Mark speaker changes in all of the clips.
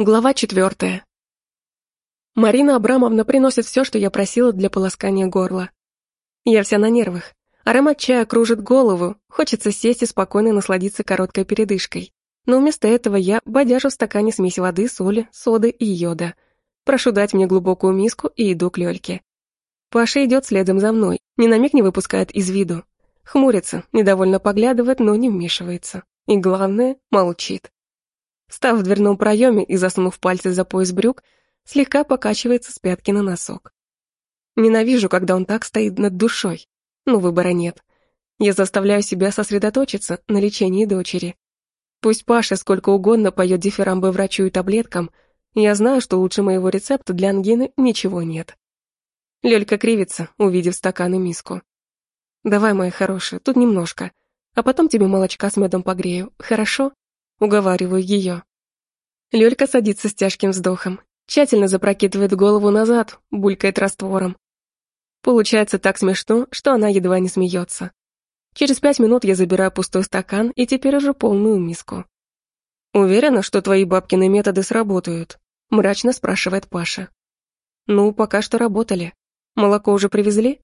Speaker 1: Глава четвертая. Марина Абрамовна приносит все, что я просила для полоскания горла. Я вся на нервах. Аромат чая кружит голову, хочется сесть и спокойно насладиться короткой передышкой. Но вместо этого я бодяжу в стакане смесь воды, соли, соды и йода. Прошу дать мне глубокую миску и иду к Лёльке. Паша идет следом за мной, ни на миг не выпускает из виду. Хмурится, недовольно поглядывает, но не вмешивается. И главное, молчит. Встав в дверном проеме и засунув пальцы за пояс брюк, слегка покачивается с пятки на носок. Ненавижу, когда он так стоит над душой, но выбора нет. Я заставляю себя сосредоточиться на лечении дочери. Пусть Паша сколько угодно поет дифирамбы врачу и таблеткам, я знаю, что лучше моего рецепта для ангины ничего нет. Лёлька кривится, увидев стакан и миску. «Давай, моя хорошая, тут немножко, а потом тебе молочка с медом погрею, хорошо?» Уговариваю ее. Лёлька садится с тяжким вздохом, тщательно запрокидывает голову назад, булькает раствором. Получается так смешно, что она едва не смеется. Через пять минут я забираю пустой стакан и теперь уже полную миску. «Уверена, что твои бабкины методы сработают?» – мрачно спрашивает Паша. «Ну, пока что работали. Молоко уже привезли?»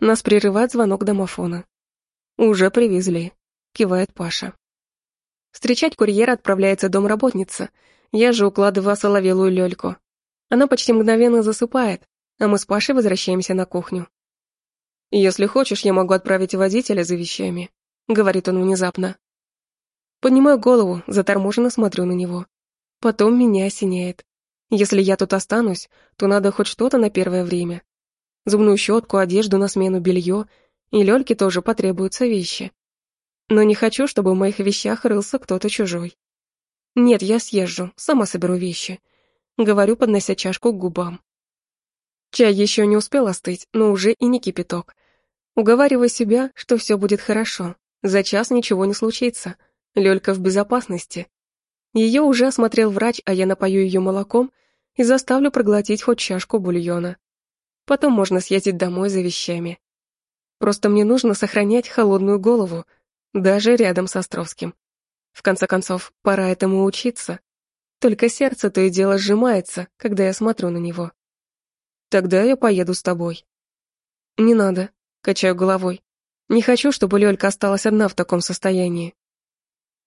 Speaker 1: Нас прерывает звонок домофона. «Уже привезли», – кивает Паша. Встречать курьера отправляется домработница. Я же укладываю соловелую лёльку. Она почти мгновенно засыпает, а мы с Пашей возвращаемся на кухню. «Если хочешь, я могу отправить водителя за вещами», — говорит он внезапно. Поднимаю голову, заторможенно смотрю на него. Потом меня осеняет. Если я тут останусь, то надо хоть что-то на первое время. Зубную щетку, одежду на смену, белье, и Лёльке тоже потребуются вещи но не хочу, чтобы в моих вещах рылся кто-то чужой. Нет, я съезжу, сама соберу вещи. Говорю, поднося чашку к губам. Чай еще не успел остыть, но уже и не кипяток. Уговариваю себя, что все будет хорошо. За час ничего не случится. Лёлька в безопасности. Ее уже осмотрел врач, а я напою ее молоком и заставлю проглотить хоть чашку бульона. Потом можно съездить домой за вещами. Просто мне нужно сохранять холодную голову, даже рядом с Островским. В конце концов, пора этому учиться. Только сердце то и дело сжимается, когда я смотрю на него. Тогда я поеду с тобой. Не надо, качаю головой. Не хочу, чтобы Лёлька осталась одна в таком состоянии.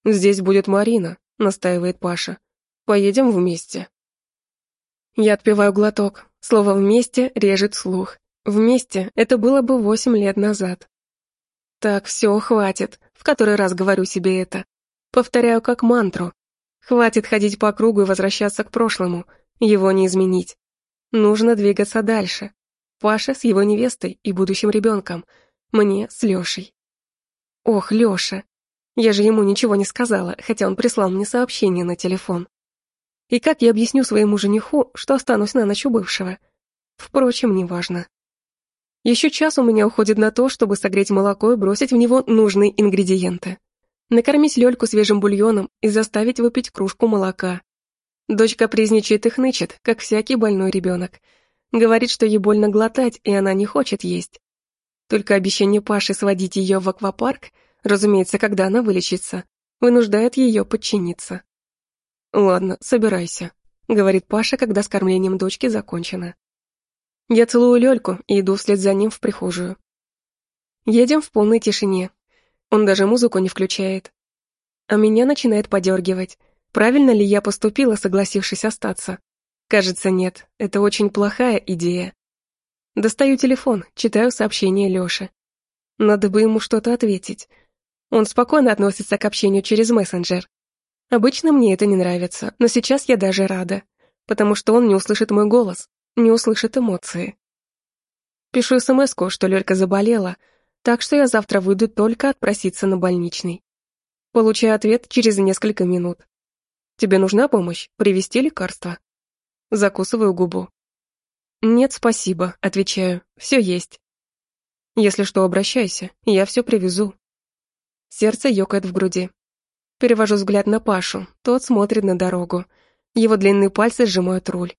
Speaker 1: Здесь будет Марина, настаивает Паша. Поедем вместе. Я отпиваю глоток. Слово «вместе» режет слух. Вместе это было бы восемь лет назад. Так, все, хватит. В который раз говорю себе это. Повторяю как мантру. Хватит ходить по кругу и возвращаться к прошлому. Его не изменить. Нужно двигаться дальше. Паша с его невестой и будущим ребенком. Мне с Лешей. Ох, Леша. Я же ему ничего не сказала, хотя он прислал мне сообщение на телефон. И как я объясню своему жениху, что останусь на ночь у бывшего? Впрочем, неважно. Еще час у меня уходит на то, чтобы согреть молоко и бросить в него нужные ингредиенты. Накормить Лёльку свежим бульоном и заставить выпить кружку молока. Дочка призничает и хнычет, как всякий больной ребенок. Говорит, что ей больно глотать, и она не хочет есть. Только обещание Паши сводить ее в аквапарк, разумеется, когда она вылечится, вынуждает ее подчиниться. «Ладно, собирайся», — говорит Паша, когда с кормлением дочки закончено. Я целую Лёльку и иду вслед за ним в прихожую. Едем в полной тишине. Он даже музыку не включает. А меня начинает подергивать. Правильно ли я поступила, согласившись остаться? Кажется, нет. Это очень плохая идея. Достаю телефон, читаю сообщение Лёши. Надо бы ему что-то ответить. Он спокойно относится к общению через мессенджер. Обычно мне это не нравится, но сейчас я даже рада, потому что он не услышит мой голос, не услышит эмоции. Пишу смс что Лёлька заболела, так что я завтра выйду только отпроситься на больничный. Получаю ответ через несколько минут. Тебе нужна помощь? Привезти лекарства? Закусываю губу. Нет, спасибо, отвечаю. Все есть. Если что, обращайся, я все привезу. Сердце ёкает в груди. Перевожу взгляд на Пашу, тот смотрит на дорогу. Его длинные пальцы сжимают руль.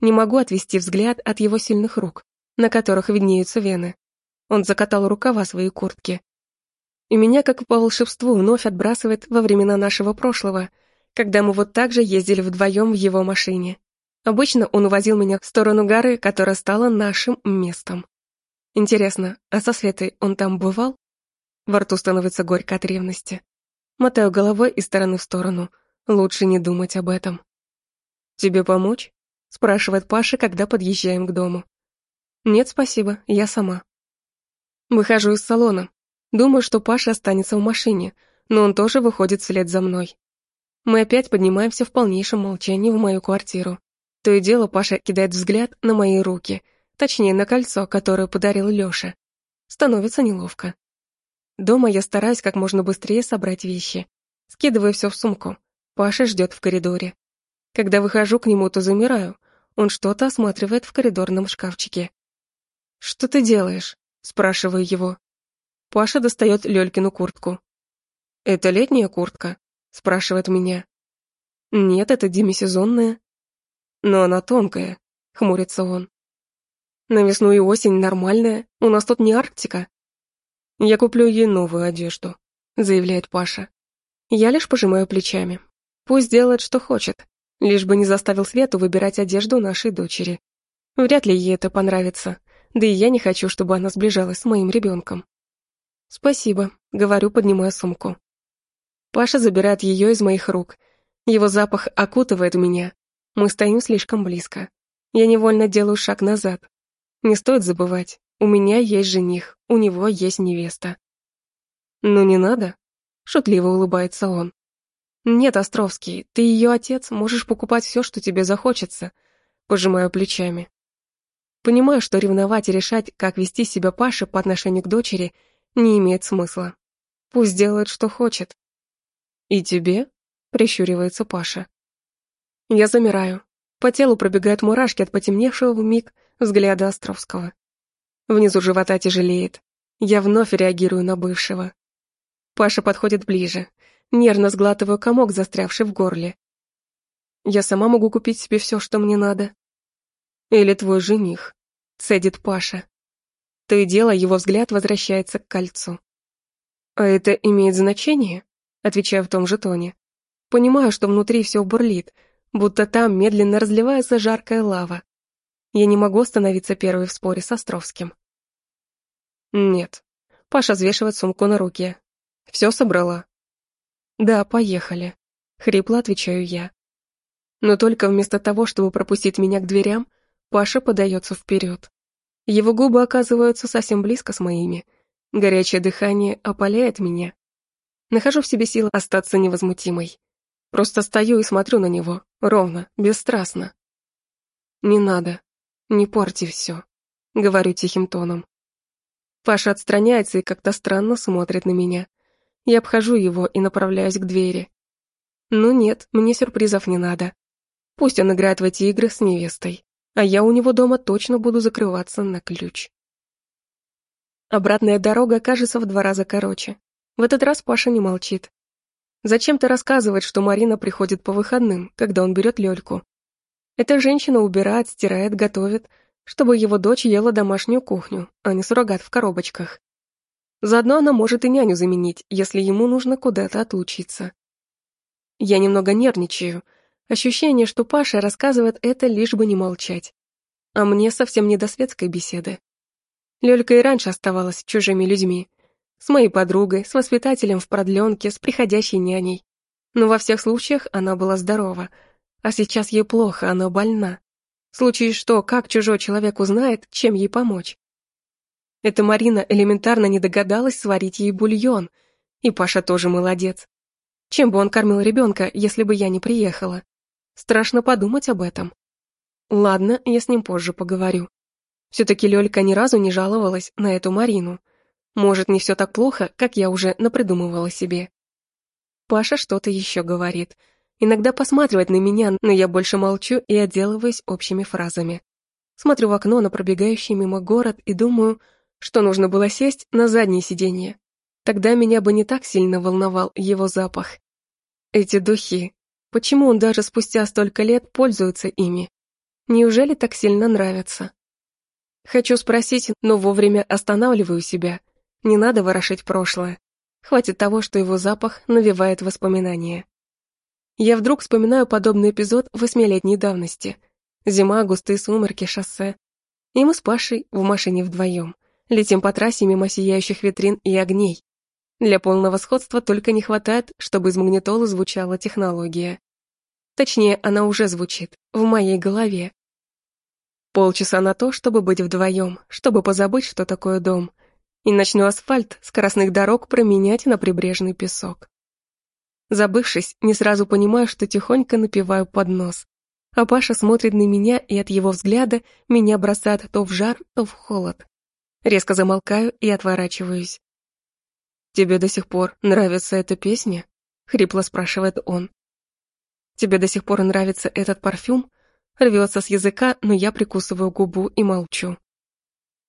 Speaker 1: Не могу отвести взгляд от его сильных рук, на которых виднеются вены. Он закатал рукава своей куртки. И меня, как по волшебству, вновь отбрасывает во времена нашего прошлого, когда мы вот так же ездили вдвоем в его машине. Обычно он увозил меня в сторону горы, которая стала нашим местом. Интересно, а со Светой он там бывал? Во рту становится горько от ревности. Мотаю головой из стороны в сторону. Лучше не думать об этом. «Тебе помочь?» — спрашивает Паша, когда подъезжаем к дому. «Нет, спасибо, я сама». Выхожу из салона. Думаю, что Паша останется в машине, но он тоже выходит вслед за мной. Мы опять поднимаемся в полнейшем молчании в мою квартиру. То и дело Паша кидает взгляд на мои руки, точнее, на кольцо, которое подарил Лёша. Становится неловко. Дома я стараюсь как можно быстрее собрать вещи. Скидываю все в сумку. Паша ждет в коридоре. Когда выхожу к нему, то замираю. Он что-то осматривает в коридорном шкафчике. «Что ты делаешь?» – спрашиваю его. Паша достает Лёлькину куртку. «Это летняя куртка?» – спрашивает меня. «Нет, это демисезонная». «Но она тонкая», – хмурится он. «На весну и осень нормальная, у нас тут не Арктика». «Я куплю ей новую одежду», – заявляет Паша. Я лишь пожимаю плечами. Пусть делает, что хочет лишь бы не заставил Свету выбирать одежду нашей дочери. Вряд ли ей это понравится, да и я не хочу, чтобы она сближалась с моим ребенком. «Спасибо», — говорю, поднимая сумку. Паша забирает ее из моих рук. Его запах окутывает меня. Мы стоим слишком близко. Я невольно делаю шаг назад. Не стоит забывать, у меня есть жених, у него есть невеста. «Ну не надо», — шутливо улыбается он. «Нет, Островский, ты ее отец, можешь покупать все, что тебе захочется», пожимаю плечами. Понимаю, что ревновать и решать, как вести себя Паша по отношению к дочери, не имеет смысла. Пусть делает, что хочет. «И тебе?» — прищуривается Паша. Я замираю. По телу пробегают мурашки от потемневшего в миг взгляда Островского. Внизу живота тяжелеет. Я вновь реагирую на бывшего. Паша подходит ближе, Нервно сглатываю комок, застрявший в горле. Я сама могу купить себе все, что мне надо. Или твой жених, цедит Паша. То и дело его взгляд возвращается к кольцу. А это имеет значение? Отвечаю в том же тоне. Понимаю, что внутри все бурлит, будто там медленно разливается жаркая лава. Я не могу становиться первой в споре с Островским. Нет. Паша взвешивает сумку на руке. Все собрала. «Да, поехали», — хрипло отвечаю я. Но только вместо того, чтобы пропустить меня к дверям, Паша подается вперед. Его губы оказываются совсем близко с моими. Горячее дыхание опаляет меня. Нахожу в себе силы остаться невозмутимой. Просто стою и смотрю на него, ровно, бесстрастно. «Не надо, не порти все», — говорю тихим тоном. Паша отстраняется и как-то странно смотрит на меня. Я обхожу его и направляюсь к двери. Ну нет, мне сюрпризов не надо. Пусть он играет в эти игры с невестой, а я у него дома точно буду закрываться на ключ. Обратная дорога кажется в два раза короче. В этот раз Паша не молчит. Зачем-то рассказывает, что Марина приходит по выходным, когда он берет Лёльку. Эта женщина убирает, стирает, готовит, чтобы его дочь ела домашнюю кухню, а не суррогат в коробочках. Заодно она может и няню заменить, если ему нужно куда-то отлучиться. Я немного нервничаю. Ощущение, что Паша рассказывает это, лишь бы не молчать. А мне совсем не до светской беседы. Лёлька и раньше оставалась чужими людьми. С моей подругой, с воспитателем в продленке, с приходящей няней. Но во всех случаях она была здорова. А сейчас ей плохо, она больна. В случае что, как чужой человек узнает, чем ей помочь? Эта Марина элементарно не догадалась сварить ей бульон. И Паша тоже молодец. Чем бы он кормил ребенка, если бы я не приехала? Страшно подумать об этом. Ладно, я с ним позже поговорю. Все-таки Лёлька ни разу не жаловалась на эту Марину. Может, не все так плохо, как я уже напридумывала себе. Паша что-то еще говорит. Иногда посматривает на меня, но я больше молчу и отделываюсь общими фразами. Смотрю в окно на пробегающий мимо город и думаю, что нужно было сесть на заднее сиденье. Тогда меня бы не так сильно волновал его запах. Эти духи. Почему он даже спустя столько лет пользуется ими? Неужели так сильно нравятся? Хочу спросить, но вовремя останавливаю себя. Не надо ворошить прошлое. Хватит того, что его запах навевает воспоминания. Я вдруг вспоминаю подобный эпизод восьмилетней давности. Зима, густые сумерки, шоссе. И мы с Пашей в машине вдвоем. Летим по трассе мимо сияющих витрин и огней. Для полного сходства только не хватает, чтобы из магнитолы звучала технология. Точнее, она уже звучит, в моей голове. Полчаса на то, чтобы быть вдвоем, чтобы позабыть, что такое дом. И начну асфальт скоростных дорог променять на прибрежный песок. Забывшись, не сразу понимаю, что тихонько напиваю под нос. А Паша смотрит на меня, и от его взгляда меня бросает то в жар, то в холод. Резко замолкаю и отворачиваюсь. «Тебе до сих пор нравится эта песня?» — хрипло спрашивает он. «Тебе до сих пор нравится этот парфюм?» Рвется с языка, но я прикусываю губу и молчу.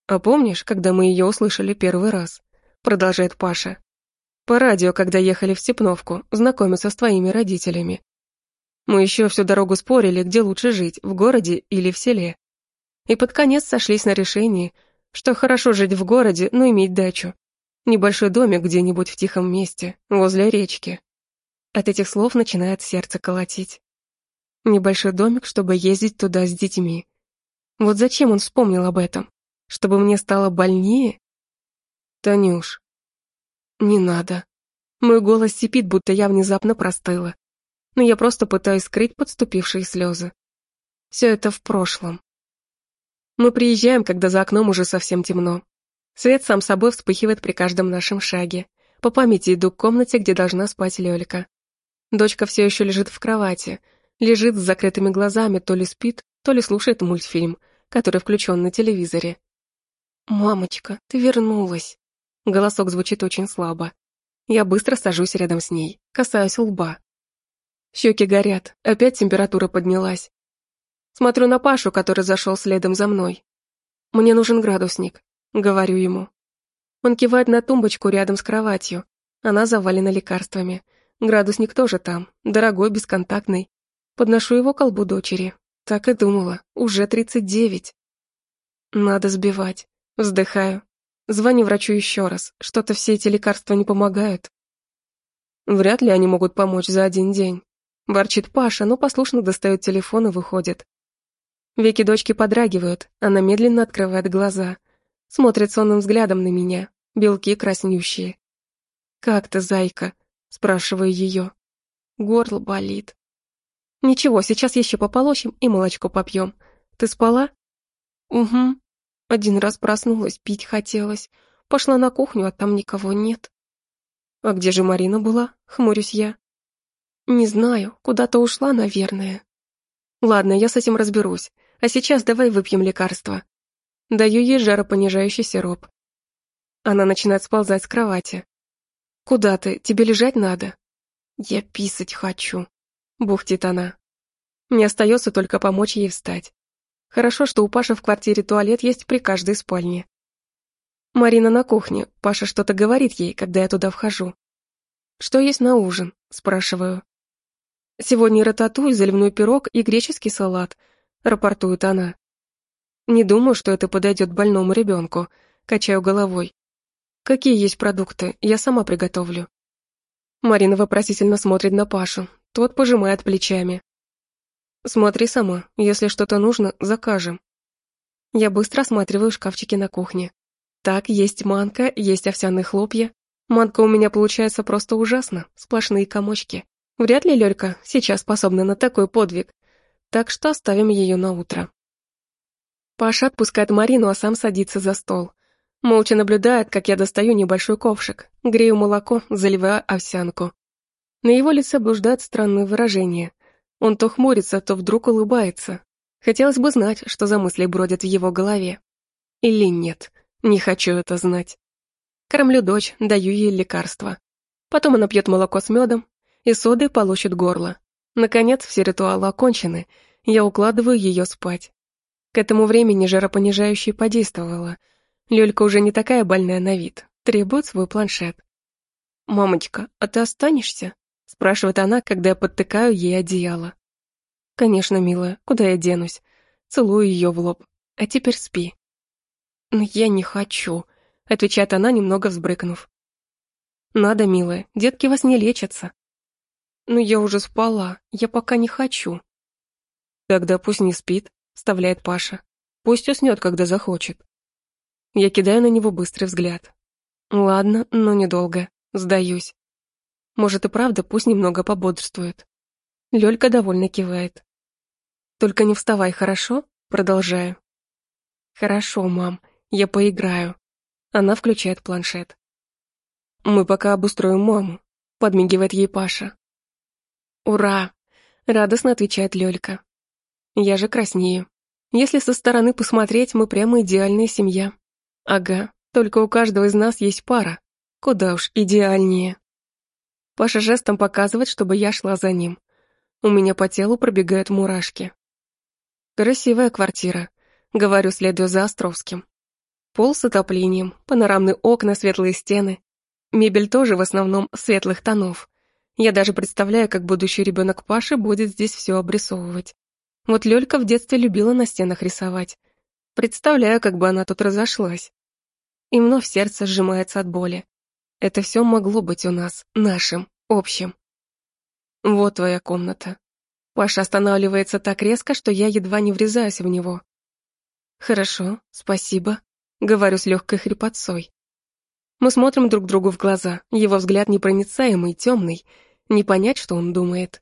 Speaker 1: «А помнишь, когда мы ее услышали первый раз?» Продолжает Паша. По радио, когда ехали в Степновку, знакомиться с твоими родителями. Мы еще всю дорогу спорили, где лучше жить, в городе или в селе. И под конец сошлись на решении, что хорошо жить в городе, но иметь дачу. Небольшой домик где-нибудь в тихом месте, возле речки. От этих слов начинает сердце колотить. Небольшой домик, чтобы ездить туда с детьми. Вот зачем он вспомнил об этом? Чтобы мне стало больнее? Танюш, не надо. Мой голос сипит, будто я внезапно простыла. Но я просто пытаюсь скрыть подступившие слезы. Все это в прошлом. Мы приезжаем, когда за окном уже совсем темно. Свет сам собой вспыхивает при каждом нашем шаге. По памяти иду к комнате, где должна спать Лёлька. Дочка все еще лежит в кровати. Лежит с закрытыми глазами, то ли спит, то ли слушает мультфильм, который включен на телевизоре. «Мамочка, ты вернулась!» Голосок звучит очень слабо. Я быстро сажусь рядом с ней, касаюсь лба. Щеки горят, опять температура поднялась. Смотрю на Пашу, который зашел следом за мной. «Мне нужен градусник», — говорю ему. Он кивает на тумбочку рядом с кроватью. Она завалена лекарствами. Градусник тоже там, дорогой, бесконтактный. Подношу его колбу дочери. Так и думала, уже тридцать девять. Надо сбивать. Вздыхаю. Звони врачу еще раз. Что-то все эти лекарства не помогают. Вряд ли они могут помочь за один день. Ворчит Паша, но послушно достает телефон и выходит. Веки дочки подрагивают, она медленно открывает глаза. Смотрит сонным взглядом на меня, белки краснющие. «Как ты, зайка?» — спрашиваю ее. Горло болит. «Ничего, сейчас еще пополощем и молочко попьем. Ты спала?» «Угу», один раз проснулась, пить хотелось. Пошла на кухню, а там никого нет. А где же Марина была? Хмурюсь я. Не знаю, куда-то ушла, наверное. Ладно, я с этим разберусь. А сейчас давай выпьем лекарство. Даю ей жаропонижающий сироп. Она начинает сползать с кровати. «Куда ты? Тебе лежать надо?» «Я писать хочу», — бухтит она. Мне остается только помочь ей встать. Хорошо, что у Паши в квартире туалет есть при каждой спальне. Марина на кухне, Паша что-то говорит ей, когда я туда вхожу. «Что есть на ужин?» – спрашиваю. «Сегодня рататуй, заливной пирог и греческий салат», – рапортует она. «Не думаю, что это подойдет больному ребенку», – качаю головой. «Какие есть продукты? Я сама приготовлю». Марина вопросительно смотрит на Пашу. Тот пожимает плечами. Смотри сама, если что-то нужно, закажем. Я быстро осматриваю шкафчики на кухне. Так, есть манка, есть овсяные хлопья. Манка у меня получается просто ужасно, сплошные комочки. Вряд ли Лёлька сейчас способна на такой подвиг. Так что оставим ее на утро. Паша отпускает Марину, а сам садится за стол. Молча наблюдает, как я достаю небольшой ковшик, грею молоко, заливаю овсянку. На его лице блуждает странное выражение. Он то хмурится, то вдруг улыбается. Хотелось бы знать, что за мысли бродят в его голове. Или нет, не хочу это знать. Кормлю дочь, даю ей лекарства. Потом она пьет молоко с медом, и содой полощет горло. Наконец, все ритуалы окончены, я укладываю ее спать. К этому времени жаропонижающее подействовало. Лёлька уже не такая больная на вид, требует свой планшет. «Мамочка, а ты останешься?» спрашивает она, когда я подтыкаю ей одеяло. Конечно, милая, куда я денусь? Целую ее в лоб. А теперь спи. Но я не хочу, отвечает она, немного взбрыкнув. Надо, милая, детки вас не лечатся. Но я уже спала, я пока не хочу. Тогда пусть не спит, вставляет Паша. Пусть уснет, когда захочет. Я кидаю на него быстрый взгляд. Ладно, но недолго. Сдаюсь. Может и правда, пусть немного пободрствует. Лёлька довольно кивает. Только не вставай, хорошо? Продолжаю. Хорошо, мам, я поиграю. Она включает планшет. Мы пока обустроим маму, подмигивает ей Паша. Ура! Радостно отвечает Лёлька. Я же краснею. Если со стороны посмотреть, мы прямо идеальная семья. Ага, только у каждого из нас есть пара. Куда уж идеальнее. Паша жестом показывает, чтобы я шла за ним. У меня по телу пробегают мурашки. Красивая квартира, говорю, следуя за Островским. Пол с отоплением, панорамные окна, светлые стены. Мебель тоже в основном светлых тонов. Я даже представляю, как будущий ребенок Паши будет здесь все обрисовывать. Вот Лёлька в детстве любила на стенах рисовать. Представляю, как бы она тут разошлась. И вновь сердце сжимается от боли. Это все могло быть у нас, нашим, общим. Вот твоя комната. Паша останавливается так резко, что я едва не врезаюсь в него. Хорошо, спасибо, говорю с легкой хрипотцой. Мы смотрим друг другу в глаза, его взгляд непроницаемый, темный, не понять, что он думает.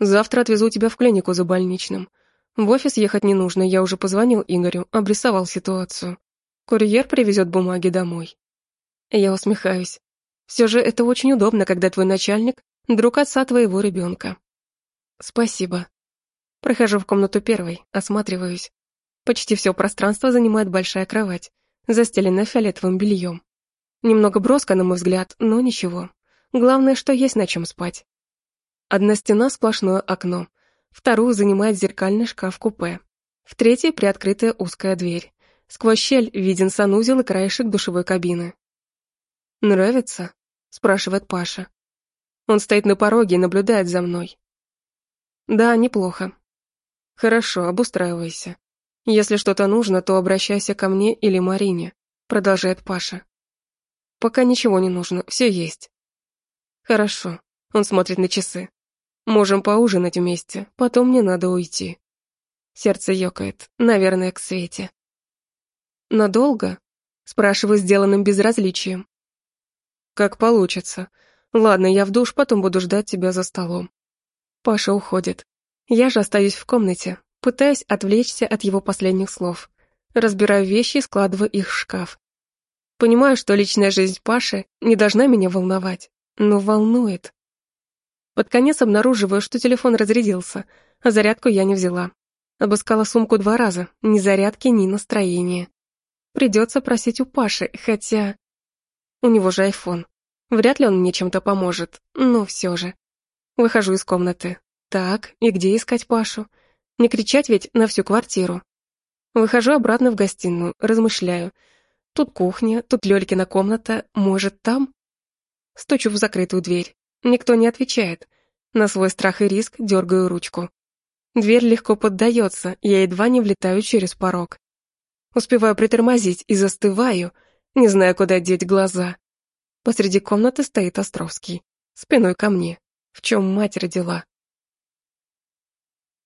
Speaker 1: Завтра отвезу тебя в клинику за больничным. В офис ехать не нужно, я уже позвонил Игорю, обрисовал ситуацию. Курьер привезет бумаги домой. Я усмехаюсь. Все же это очень удобно, когда твой начальник друг отца твоего ребенка. Спасибо. Прохожу в комнату первой, осматриваюсь. Почти все пространство занимает большая кровать, застеленная фиолетовым бельем. Немного броско, на мой взгляд, но ничего. Главное, что есть на чем спать. Одна стена — сплошное окно, вторую занимает зеркальный шкаф-купе, в третьей — приоткрытая узкая дверь. Сквозь щель виден санузел и краешек душевой кабины. «Нравится?» — спрашивает Паша. Он стоит на пороге и наблюдает за мной. Да, неплохо. Хорошо, обустраивайся. Если что-то нужно, то обращайся ко мне или Марине, продолжает Паша. Пока ничего не нужно, все есть. Хорошо. Он смотрит на часы. Можем поужинать вместе, потом мне надо уйти. Сердце ёкает, наверное, к Свете. Надолго? Спрашиваю сделанным безразличием. Как получится. Ладно, я в душ, потом буду ждать тебя за столом. Паша уходит. Я же остаюсь в комнате, пытаясь отвлечься от его последних слов. Разбираю вещи и складываю их в шкаф. Понимаю, что личная жизнь Паши не должна меня волновать, но волнует. Под конец обнаруживаю, что телефон разрядился, а зарядку я не взяла. Обыскала сумку два раза, ни зарядки, ни настроения. Придется просить у Паши, хотя... У него же айфон. Вряд ли он мне чем-то поможет, но все же. Выхожу из комнаты. Так, и где искать Пашу? Не кричать ведь на всю квартиру. Выхожу обратно в гостиную, размышляю. Тут кухня, тут Лёлькина комната, может, там? Стучу в закрытую дверь. Никто не отвечает. На свой страх и риск дергаю ручку. Дверь легко поддается, я едва не влетаю через порог. Успеваю притормозить и застываю, не зная, куда деть глаза. Посреди комнаты стоит Островский, спиной ко мне. В чем мать родила?